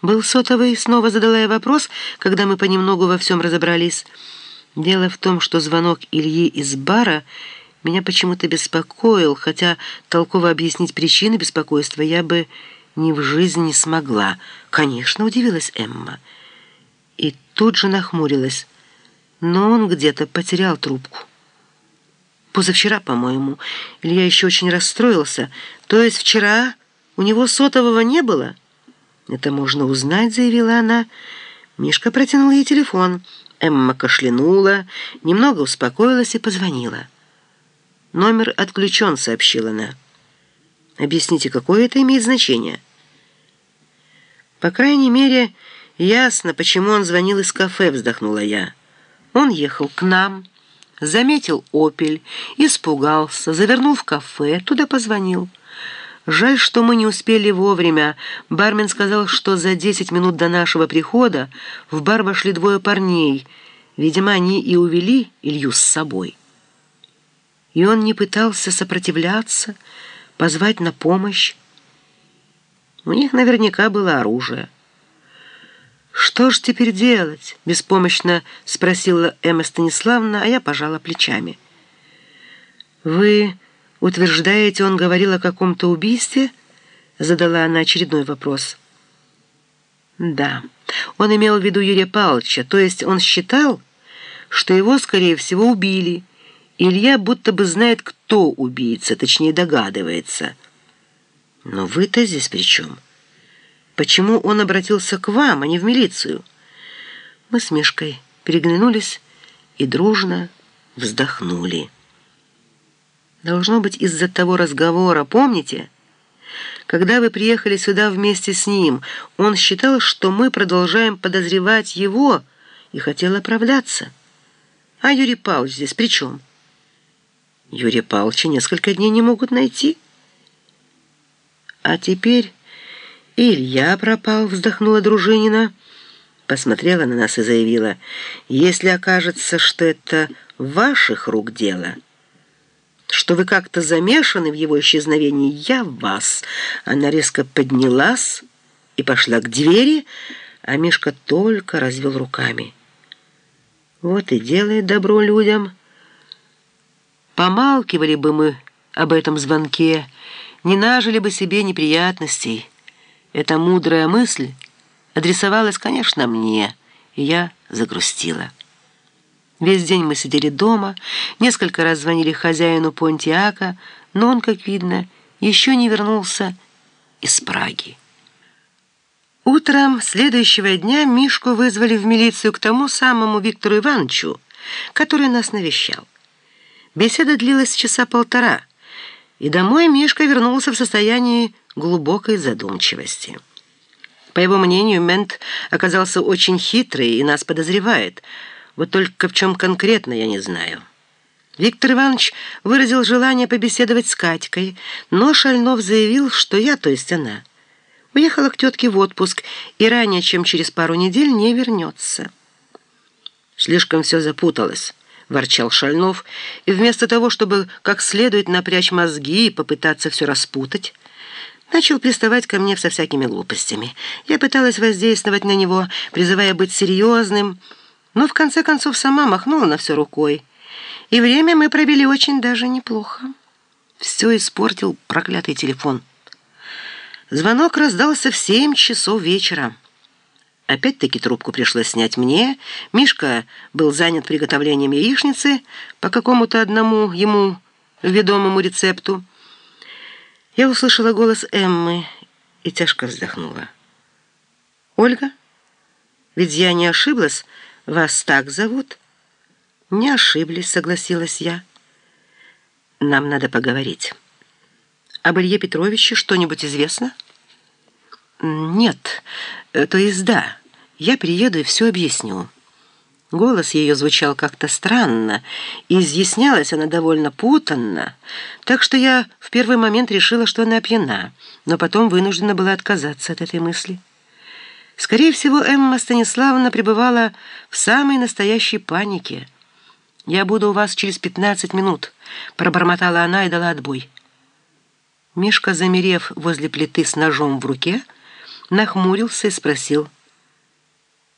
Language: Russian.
«Был сотовый?» — снова задала я вопрос, когда мы понемногу во всем разобрались. Дело в том, что звонок Ильи из бара меня почему-то беспокоил, хотя толково объяснить причины беспокойства я бы ни в жизни не смогла. «Конечно», — удивилась Эмма. И тут же нахмурилась. Но он где-то потерял трубку. Позавчера, по-моему. Илья еще очень расстроился. То есть вчера у него сотового не было?» «Это можно узнать», — заявила она. Мишка протянул ей телефон. Эмма кашлянула, немного успокоилась и позвонила. «Номер отключен», — сообщила она. «Объясните, какое это имеет значение?» «По крайней мере, ясно, почему он звонил из кафе», — вздохнула я. «Он ехал к нам, заметил «Опель», испугался, завернул в кафе, туда позвонил». Жаль, что мы не успели вовремя. Бармен сказал, что за десять минут до нашего прихода в бар вошли двое парней. Видимо, они и увели Илью с собой. И он не пытался сопротивляться, позвать на помощь. У них наверняка было оружие. «Что ж теперь делать?» — беспомощно спросила Эмма Станиславовна, а я пожала плечами. «Вы...» «Утверждаете, он говорил о каком-то убийстве?» Задала она очередной вопрос. «Да, он имел в виду Юрия Павловича, то есть он считал, что его, скорее всего, убили. Илья будто бы знает, кто убийца, точнее догадывается. Но вы-то здесь при чем? Почему он обратился к вам, а не в милицию?» Мы с Мишкой переглянулись и дружно вздохнули. Должно быть из-за того разговора, помните? Когда вы приехали сюда вместе с ним, он считал, что мы продолжаем подозревать его и хотел оправдаться. А Юрий Павлович здесь при чем? Юрия Павловича несколько дней не могут найти. А теперь Илья пропал, вздохнула Дружинина, посмотрела на нас и заявила, если окажется, что это ваших рук дело что вы как-то замешаны в его исчезновении, я вас». Она резко поднялась и пошла к двери, а Мишка только развел руками. «Вот и делает добро людям. Помалкивали бы мы об этом звонке, не нажили бы себе неприятностей. Эта мудрая мысль адресовалась, конечно, мне, и я загрустила». Весь день мы сидели дома, несколько раз звонили хозяину Понтиака, но он, как видно, еще не вернулся из Праги. Утром следующего дня Мишку вызвали в милицию к тому самому Виктору Ивановичу, который нас навещал. Беседа длилась часа полтора, и домой Мишка вернулся в состоянии глубокой задумчивости. По его мнению, мент оказался очень хитрый и нас подозревает – вот только в чем конкретно, я не знаю. Виктор Иванович выразил желание побеседовать с Катькой, но Шальнов заявил, что я, то есть она, уехала к тетке в отпуск и ранее, чем через пару недель, не вернется. «Слишком все запуталось», — ворчал Шальнов, и вместо того, чтобы как следует напрячь мозги и попытаться все распутать, начал приставать ко мне со всякими глупостями. Я пыталась воздействовать на него, призывая быть серьезным, но в конце концов сама махнула на все рукой. И время мы провели очень даже неплохо. Все испортил проклятый телефон. Звонок раздался в семь часов вечера. Опять-таки трубку пришлось снять мне. Мишка был занят приготовлением яичницы по какому-то одному ему ведомому рецепту. Я услышала голос Эммы и тяжко вздохнула. «Ольга? Ведь я не ошиблась?» «Вас так зовут?» «Не ошиблись», — согласилась я. «Нам надо поговорить. Об Илье Петровиче что-нибудь известно?» «Нет, э, то есть да. Я приеду и все объясню». Голос ее звучал как-то странно, и изъяснялась она довольно путанно, так что я в первый момент решила, что она пьяна, но потом вынуждена была отказаться от этой мысли. Скорее всего, Эмма Станиславовна пребывала в самой настоящей панике. «Я буду у вас через пятнадцать минут», — пробормотала она и дала отбой. Мишка, замерев возле плиты с ножом в руке, нахмурился и спросил.